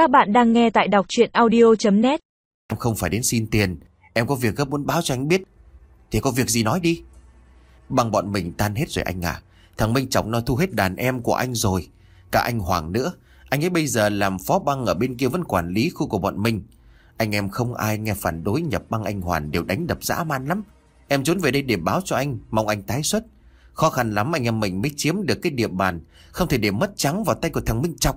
Các bạn đang nghe tại đọc chuyện audio.net Em không phải đến xin tiền. Em có việc gấp muốn báo cho anh biết. Thì có việc gì nói đi. Bằng bọn mình tan hết rồi anh à. Thằng Minh Trọng nó thu hết đàn em của anh rồi. Cả anh Hoàng nữa. Anh ấy bây giờ làm phó băng ở bên kia vẫn quản lý khu của bọn mình. Anh em không ai nghe phản đối nhập băng anh Hoàn đều đánh đập dã man lắm. Em trốn về đây để báo cho anh, Mong anh tái xuất. Khó khăn lắm anh em mình mới chiếm được cái địa bàn. Không thể để mất trắng vào tay của thằng Minh Trọng.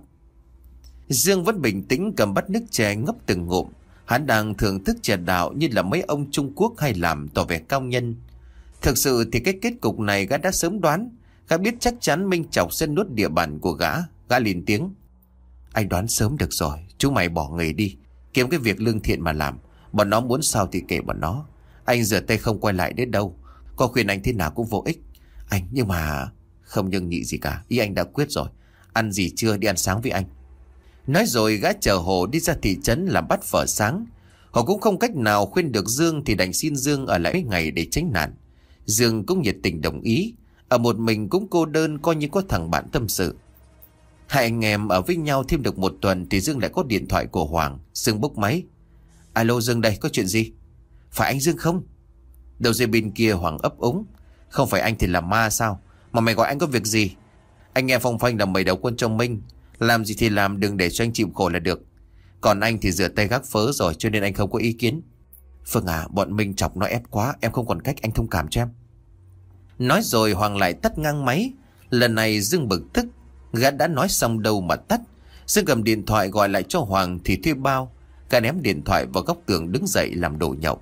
Dương vẫn bình tĩnh cầm bát nước chè ngấp từng ngụm. Hắn đang thưởng thức chè đạo như là mấy ông Trung Quốc hay làm tỏ vẻ cao nhân. Thực sự thì cái kết cục này gã đã sớm đoán. Gã biết chắc chắn Minh Trọng sẽ nuốt địa bàn của gã. Gã liền tiếng, Anh đoán sớm được rồi, Chú mày bỏ nghề đi. Kiếm cái việc lương thiện mà làm. Bọn nó muốn sao thì kể bọn nó. Anh rửa tay không quay lại đến đâu. Có khuyên anh thế nào cũng vô ích. Anh, nhưng mà Không nhưng nhị gì cả. Ý anh đã quyết rồi. Ăn gì chưa? Đi ăn sáng với anh. Nói rồi gã chờ Hồ đi ra thị trấn làm bắt phở sáng. Hồ cũng không cách nào khuyên được Dương Thì đành xin Dương ở lại mấy ngày để tránh nạn. Dương cũng nhiệt tình đồng ý. Ở một mình cũng cô đơn, coi như có thằng bạn tâm sự. Hai anh em ở với nhau thêm được một tuần Thì Dương lại có điện thoại của Hoàng. Dương bốc máy. Alo Dương đây, có chuyện gì? Phải anh Dương không? Đầu dây bên kia Hoàng ấp úng. Không phải anh thì là ma sao? Mà mày gọi anh có việc gì? Anh nghe phong phanh là mày đầu quân trong Minh. Làm gì thì làm, đừng để cho anh chịu khổ là được. Còn anh thì rửa tay gác phớ rồi, Cho nên anh không có ý kiến. Phương à bọn mình chọc nó ép quá, Em không còn cách, anh thông cảm cho em. Nói rồi Hoàng lại tắt ngang máy. Lần này Dương bực tức, Gã đã nói xong đâu mà tắt. Dương cầm điện thoại gọi lại cho Hoàng thì thuê bao, Gã ném điện thoại vào góc tường đứng dậy làm đổ nhậu.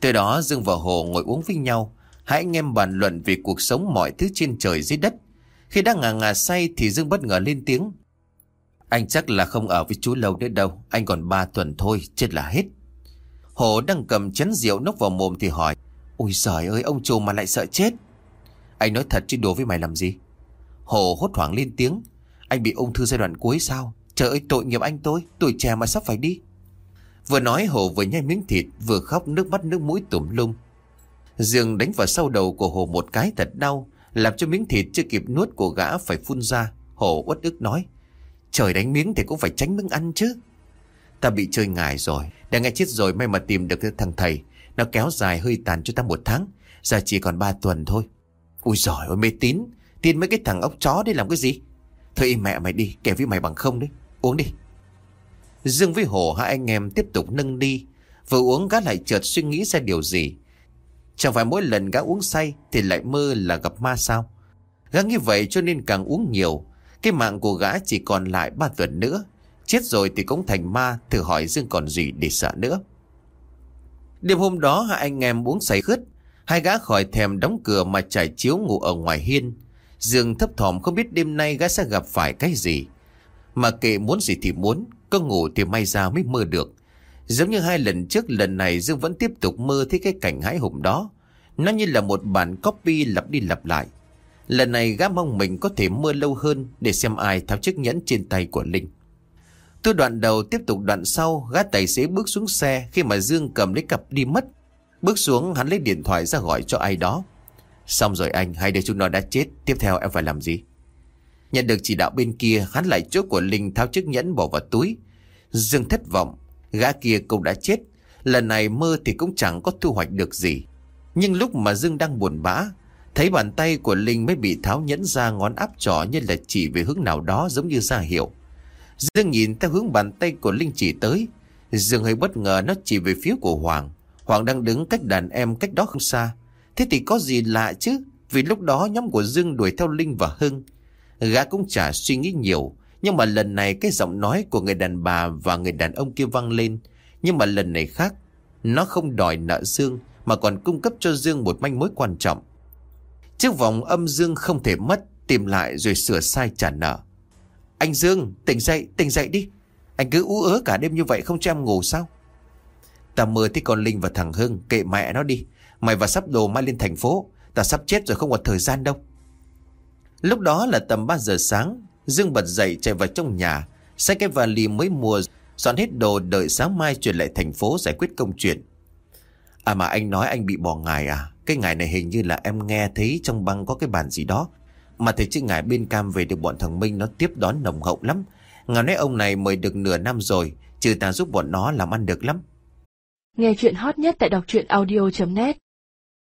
Từ đó Dương và Hồ ngồi uống với nhau. Hai anh em bàn luận về cuộc sống mọi thứ trên trời dưới đất. Khi đang ngà ngà say thì Dương bất ngờ lên tiếng. Anh chắc là không ở với chú lâu nữa đâu. Anh còn 3 tuần thôi, chết là hết. Hồ đang cầm chén rượu nốc vào mồm thì hỏi, Ôi giời ơi, ông chủ mà lại sợ chết. Anh nói thật chứ đùa với mày làm gì? Hồ hốt hoảng lên tiếng, Anh bị ung thư giai đoạn cuối sao? Trời ơi, tội nghiệp anh tôi, Tuổi trẻ mà sắp phải đi. Vừa nói, Hồ vừa nhai miếng thịt, Vừa khóc nước mắt nước mũi tủm lum. Dương đánh vào sau đầu của Hồ một cái thật đau, Làm cho miếng thịt chưa kịp nuốt của gã phải phun ra. Hồ uất ức nói Trời đánh miếng thì cũng phải tránh miếng ăn chứ. Ta bị chơi ngài rồi. Đã nghe chết rồi, may mà tìm được thằng thầy. Nó kéo dài hơi tàn cho ta một tháng. Giờ chỉ còn ba tuần thôi. Ui giỏi ôi mê tín. Tin mấy cái thằng ốc chó đi làm cái gì? Thôi mẹ mày đi kể với mày bằng không đấy. Uống đi. Dương với Hồ, hai anh em tiếp tục nâng đi Vừa uống, gã lại chợt suy nghĩ ra điều gì. Chẳng phải mỗi lần gã uống say Thì lại mơ là gặp ma sao? Gã như vậy cho nên càng uống nhiều cái mạng của gã chỉ còn lại ba tuần nữa. Chết rồi thì cũng thành ma, Thử hỏi Dương còn gì để sợ nữa. Đêm hôm đó, hai anh em uống say khướt. Hai gã khỏi thèm đóng cửa mà trải chiếu ngủ ở ngoài hiên. Dương thấp thỏm không biết đêm nay gã sẽ gặp phải cái gì. Mà kệ muốn gì thì muốn, Có ngủ thì may ra mới mơ được. Giống như hai lần trước, lần này Dương vẫn tiếp tục mơ thấy cái cảnh hãi hùng đó. Nó như là một bản copy lặp đi lặp lại. Lần này gã mong mình có thể mưa lâu hơn Để xem ai tháo chiếc nhẫn trên tay của Linh. Tôi đoạn đầu tiếp tục đoạn sau, Gã tài xế bước xuống xe Khi mà Dương cầm lấy cặp đi mất. Bước xuống, hắn lấy điện thoại ra gọi cho ai đó. Xong rồi anh, Hai đứa chúng nó đã chết, Tiếp theo em phải làm gì? Nhận được chỉ đạo bên kia, Hắn lại chốt của Linh tháo chiếc nhẫn bỏ vào túi. Dương thất vọng, Gã kia cũng đã chết. Lần này mơ thì cũng chẳng có thu hoạch được gì. Nhưng lúc mà Dương đang buồn bã Thấy bàn tay của Linh mới bị tháo nhẫn ra ngón áp trỏ như là chỉ về hướng nào đó giống như ra hiệu. Dương nhìn theo hướng bàn tay của Linh chỉ tới. Dương hơi bất ngờ nó chỉ về phía của Hoàng. Hoàng đang đứng cách đàn em cách đó không xa. Thế thì có gì lạ chứ? Vì lúc đó nhóm của Dương đuổi theo Linh và Hưng. Gã cũng chả suy nghĩ nhiều. Nhưng mà lần này cái giọng nói của người đàn bà và người đàn ông kia vang lên. Nhưng mà lần này khác. Nó không đòi nợ Dương, mà còn cung cấp cho Dương một manh mối quan trọng. Chiếc vòng âm Dương không thể mất. Tìm lại rồi sửa sai trả nợ. Anh Dương, tỉnh dậy, tỉnh dậy đi. Anh cứ ú ớ cả đêm như vậy không cho em ngủ sao? Ta mơ thấy con Linh và thằng Hưng, kệ mẹ nó đi. Mày và sắp đồ mai lên thành phố. Ta sắp chết rồi không còn thời gian đâu. Lúc đó là tầm 3 giờ sáng. Dương bật dậy chạy vào trong nhà. Xách cái vali mới mua, dọn hết đồ đợi sáng mai chuyển lại thành phố giải quyết công chuyện. À mà anh nói anh bị bỏ ngài à? Cái ngài này hình như là em nghe thấy trong băng có cái bàn gì đó. Mà thấy chứ ngài bên cam về được bọn thằng Minh nó tiếp đón nồng hậu lắm. ngài nói ông này mời được nửa năm rồi, Trừ ta giúp bọn nó làm ăn được lắm Nghe chuyện hot nhất tại đọc truyện audio.net